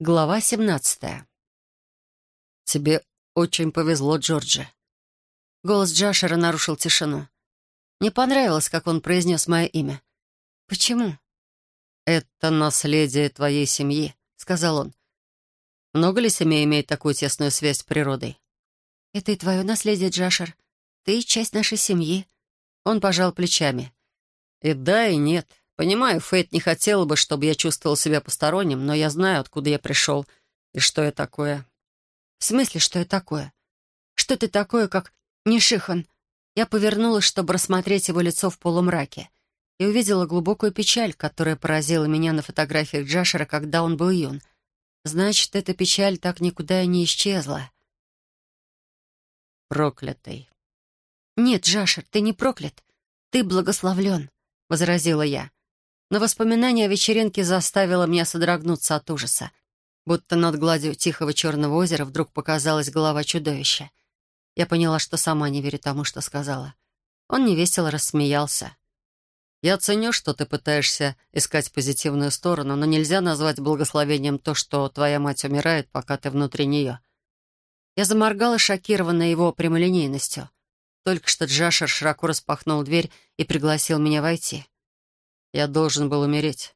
Глава семнадцатая. «Тебе очень повезло, Джорджи». Голос Джашера нарушил тишину. Мне понравилось, как он произнес мое имя. «Почему?» «Это наследие твоей семьи», — сказал он. «Много ли семей имеет такую тесную связь с природой?» «Это и твое наследие, Джашер. Ты часть нашей семьи». Он пожал плечами. «И да, и нет. Понимаю, Фейт не хотела бы, чтобы я чувствовал себя посторонним, но я знаю, откуда я пришел и что я такое. В смысле, что я такое? Что ты такое, как Нишихан? Я повернулась, чтобы рассмотреть его лицо в полумраке, и увидела глубокую печаль, которая поразила меня на фотографиях Джашера, когда он был юн. Значит, эта печаль так никуда и не исчезла. Проклятый. «Нет, Джашер, ты не проклят. Ты благословлен», — возразила я но воспоминание о вечеринке заставило меня содрогнуться от ужаса. Будто над гладью тихого черного озера вдруг показалась голова чудовища. Я поняла, что сама не верю тому, что сказала. Он невесело рассмеялся. «Я ценю, что ты пытаешься искать позитивную сторону, но нельзя назвать благословением то, что твоя мать умирает, пока ты внутри нее». Я заморгала, шокированная его прямолинейностью. Только что Джашер широко распахнул дверь и пригласил меня войти. Я должен был умереть.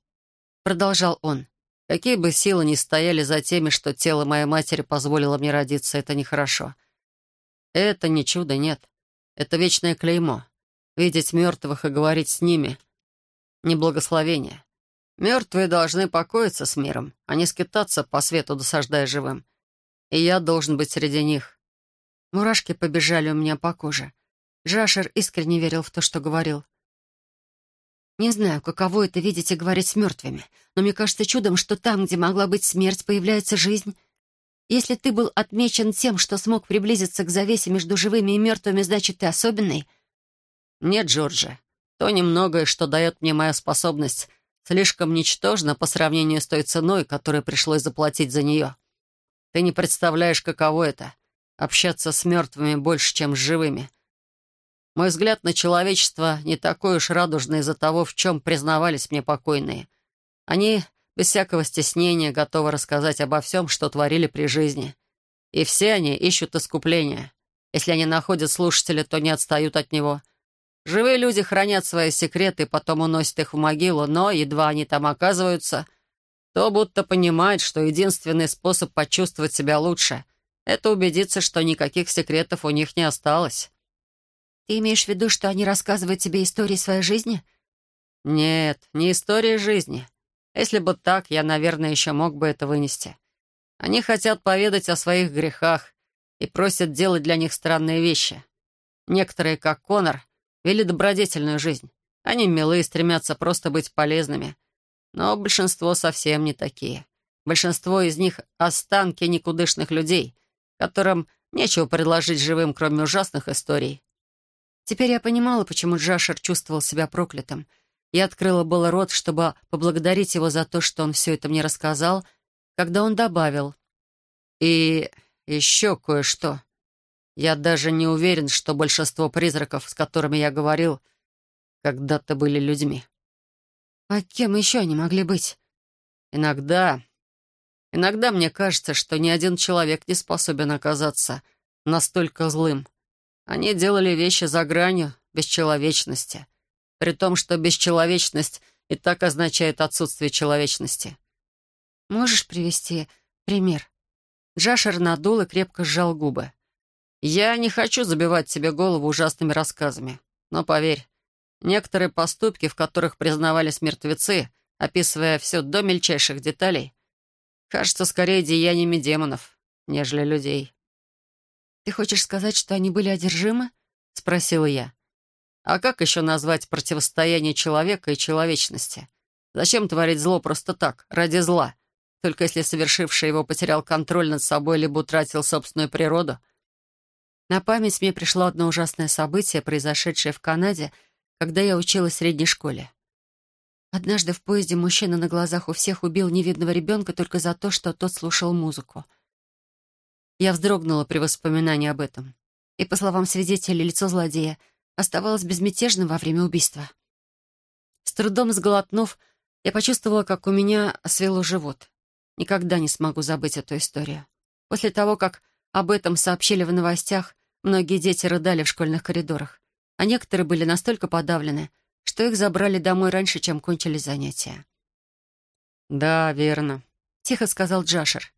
Продолжал он. Какие бы силы ни стояли за теми, что тело моей матери позволило мне родиться, это нехорошо. Это не чудо, нет. Это вечное клеймо. Видеть мертвых и говорить с ними — не благословение. Мертвые должны покоиться с миром, а не скитаться по свету, досаждая живым. И я должен быть среди них. Мурашки побежали у меня по коже. Джашер искренне верил в то, что говорил. Не знаю, каково это видеть и говорить с мертвыми, но мне кажется чудом, что там, где могла быть смерть, появляется жизнь. Если ты был отмечен тем, что смог приблизиться к завесе между живыми и мертвыми, значит, ты особенный? Нет, Джорджи. То немногое, что дает мне моя способность, слишком ничтожно по сравнению с той ценой, которую пришлось заплатить за нее. Ты не представляешь, каково это — общаться с мертвыми больше, чем с живыми — мой взгляд на человечество не такой уж радужный из-за того, в чем признавались мне покойные. Они без всякого стеснения готовы рассказать обо всем, что творили при жизни. И все они ищут искупления. Если они находят слушателя, то не отстают от него. Живые люди хранят свои секреты, потом уносят их в могилу, но, едва они там оказываются, то будто понимают, что единственный способ почувствовать себя лучше — это убедиться, что никаких секретов у них не осталось. Ты имеешь в виду, что они рассказывают тебе истории своей жизни? Нет, не истории жизни. Если бы так, я, наверное, еще мог бы это вынести. Они хотят поведать о своих грехах и просят делать для них странные вещи. Некоторые, как Конор, вели добродетельную жизнь. Они милые, стремятся просто быть полезными. Но большинство совсем не такие. Большинство из них — останки никудышных людей, которым нечего предложить живым, кроме ужасных историй. Теперь я понимала, почему Джашер чувствовал себя проклятым. Я открыла было рот, чтобы поблагодарить его за то, что он все это мне рассказал, когда он добавил. «И еще кое-что. Я даже не уверен, что большинство призраков, с которыми я говорил, когда-то были людьми». «А кем еще они могли быть?» «Иногда... Иногда мне кажется, что ни один человек не способен оказаться настолько злым, они делали вещи за гранью бесчеловечности, при том, что бесчеловечность и так означает отсутствие человечности. «Можешь привести пример?» Джашер надул и крепко сжал губы. «Я не хочу забивать себе голову ужасными рассказами, но поверь, некоторые поступки, в которых признавались мертвецы, описывая все до мельчайших деталей, кажется скорее деяниями демонов, нежели людей». «Ты хочешь сказать, что они были одержимы?» — спросила я. «А как еще назвать противостояние человека и человечности? Зачем творить зло просто так, ради зла? Только если совершивший его потерял контроль над собой либо утратил собственную природу?» На память мне пришло одно ужасное событие, произошедшее в Канаде, когда я училась в средней школе. Однажды в поезде мужчина на глазах у всех убил невидного ребенка только за то, что тот слушал музыку. Я вздрогнула при воспоминании об этом. И, по словам свидетелей, лицо злодея оставалось безмятежным во время убийства. С трудом сглотнув, я почувствовала, как у меня свело живот. никогда не смогу забыть эту историю. После того, как об этом сообщили в новостях, многие дети рыдали в школьных коридорах, а некоторые были настолько подавлены, что их забрали домой раньше, чем кончились занятия. «Да, верно», — тихо сказал Джашер.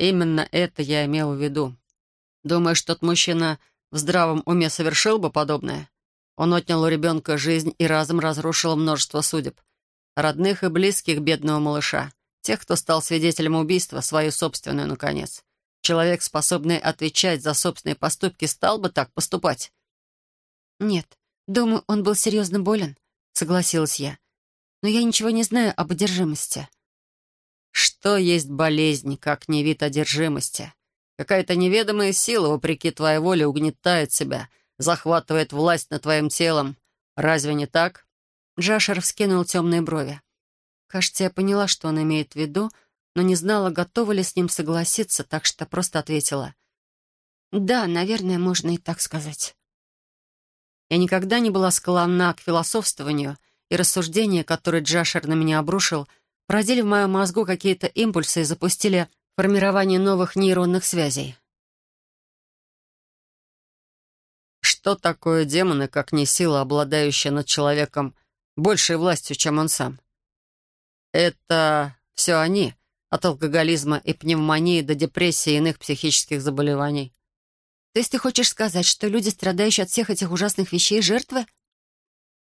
«Именно это я имел в виду. Думаешь, тот мужчина в здравом уме совершил бы подобное? Он отнял у ребенка жизнь и разом разрушил множество судеб. Родных и близких бедного малыша. Тех, кто стал свидетелем убийства, свою собственную, наконец. Человек, способный отвечать за собственные поступки, стал бы так поступать? «Нет, думаю, он был серьезно болен», — согласилась я. «Но я ничего не знаю об одержимости». «Что есть болезнь, как не вид одержимости? Какая-то неведомая сила, вопреки твоей воле, угнетает себя, захватывает власть над твоим телом. Разве не так?» Джашер вскинул темные брови. Кажется, я поняла, что он имеет в виду, но не знала, готова ли с ним согласиться, так что просто ответила. «Да, наверное, можно и так сказать». Я никогда не была склонна к философствованию, и рассуждения, которые Джашер на меня обрушил, породили в моем мозгу какие-то импульсы и запустили формирование новых нейронных связей. Что такое демоны, как не сила, обладающая над человеком большей властью, чем он сам? Это все они, от алкоголизма и пневмонии до депрессии и иных психических заболеваний. То есть ты хочешь сказать, что люди, страдающие от всех этих ужасных вещей, жертвы?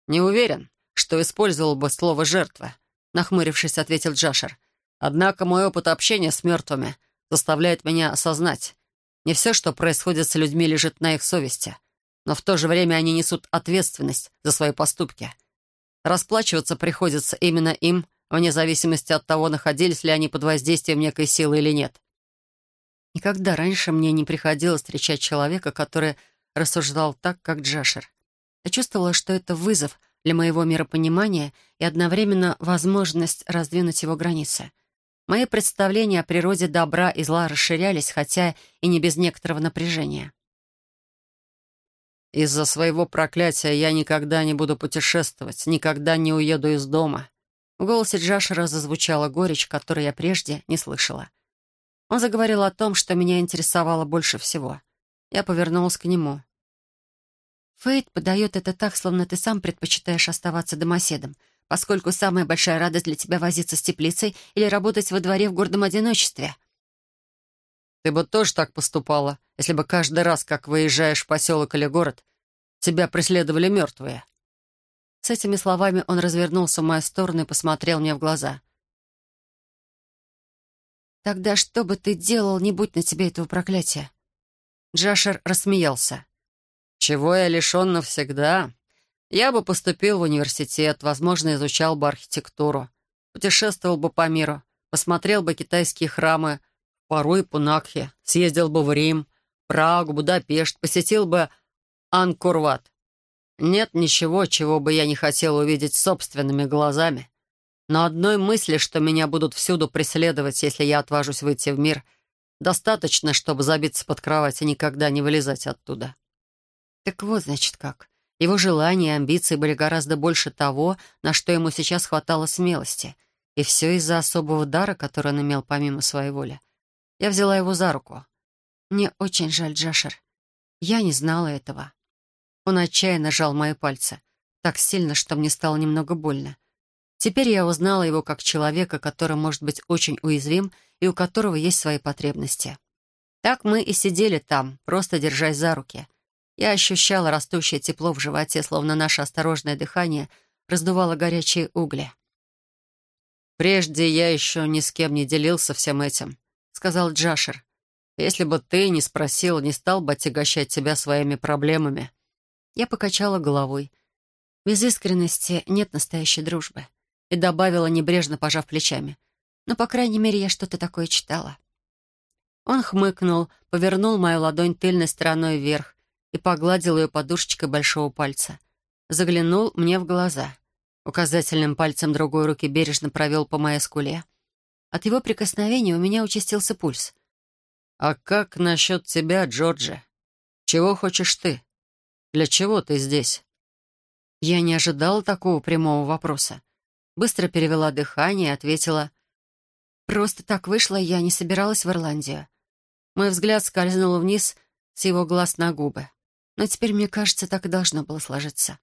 Не уверен, что использовал бы слово «жертва», нахмурившись, ответил Джашер. Однако мой опыт общения с мертвыми заставляет меня осознать, не все, что происходит с людьми, лежит на их совести, но в то же время они несут ответственность за свои поступки. Расплачиваться приходится именно им, вне зависимости от того, находились ли они под воздействием некой силы или нет. Никогда раньше мне не приходилось встречать человека, который рассуждал так, как Джашер. Я чувствовала, что это вызов для моего миропонимания и одновременно возможность раздвинуть его границы. Мои представления о природе добра и зла расширялись, хотя и не без некоторого напряжения. «Из-за своего проклятия я никогда не буду путешествовать, никогда не уеду из дома». В голосе Джашера зазвучала горечь, которую я прежде не слышала. Он заговорил о том, что меня интересовало больше всего. Я повернулась к нему. Фейт подает это так, словно ты сам предпочитаешь оставаться домоседом, поскольку самая большая радость для тебя возиться с теплицей или работать во дворе в гордом одиночестве. Ты бы тоже так поступала, если бы каждый раз, как выезжаешь в поселок или город, тебя преследовали мертвые. С этими словами он развернулся в мою сторону и посмотрел мне в глаза. «Тогда что бы ты делал, не будь на тебе этого проклятия?» Джашер рассмеялся. «Чего я лишен навсегда? Я бы поступил в университет, возможно, изучал бы архитектуру, путешествовал бы по миру, посмотрел бы китайские храмы, порой Пунакхе, съездил бы в Рим, Прагу, Будапешт, посетил бы Анкурват. Нет ничего, чего бы я не хотел увидеть собственными глазами. Но одной мысли, что меня будут всюду преследовать, если я отважусь выйти в мир, достаточно, чтобы забиться под кровать и никогда не вылезать оттуда. Так вот, значит, как. Его желания и амбиции были гораздо больше того, на что ему сейчас хватало смелости. И все из-за особого дара, который он имел помимо своей воли. Я взяла его за руку. «Мне очень жаль, Джашер. Я не знала этого». Он отчаянно жал мои пальцы. Так сильно, что мне стало немного больно. Теперь я узнала его как человека, который может быть очень уязвим и у которого есть свои потребности. Так мы и сидели там, просто держась за руки. Я ощущала растущее тепло в животе, словно наше осторожное дыхание раздувало горячие угли. «Прежде я еще ни с кем не делился всем этим», — сказал Джашер. «Если бы ты не спросил, не стал бы отягощать тебя своими проблемами». Я покачала головой. Без искренности нет настоящей дружбы и добавила, небрежно пожав плечами. «Но, по крайней мере, я что-то такое читала». Он хмыкнул, повернул мою ладонь тыльной стороной вверх и погладил ее подушечкой большого пальца. Заглянул мне в глаза. Указательным пальцем другой руки бережно провел по моей скуле. От его прикосновения у меня участился пульс. «А как насчет тебя, Джорджи? Чего хочешь ты? Для чего ты здесь?» Я не ожидала такого прямого вопроса. Быстро перевела дыхание и ответила. Просто так вышло, я не собиралась в Ирландию. Мой взгляд скользнул вниз с его глаз на губы. Но теперь, мне кажется, так и должно было сложиться.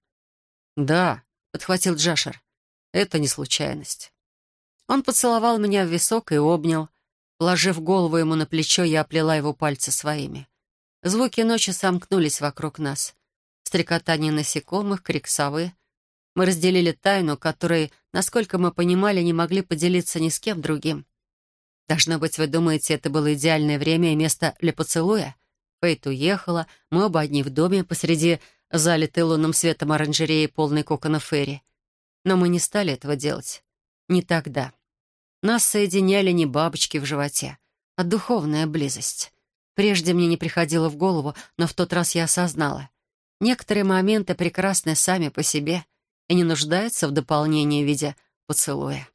«Да», — подхватил Джашер, — «это не случайность». Он поцеловал меня в висок и обнял. Положив голову ему на плечо, я оплела его пальцы своими. Звуки ночи сомкнулись вокруг нас. Стрекотание насекомых, крик совы. Мы разделили тайну, которой, насколько мы понимали, не могли поделиться ни с кем другим. Должно быть, вы думаете, это было идеальное время и место для поцелуя? Фейт уехала, мы оба одни в доме, посреди залитой лунным светом оранжереи, полной кокона Ферри. Но мы не стали этого делать. Не тогда. Нас соединяли не бабочки в животе, а духовная близость. Прежде мне не приходило в голову, но в тот раз я осознала. Некоторые моменты прекрасны сами по себе и не нуждаются в дополнении в виде поцелуя.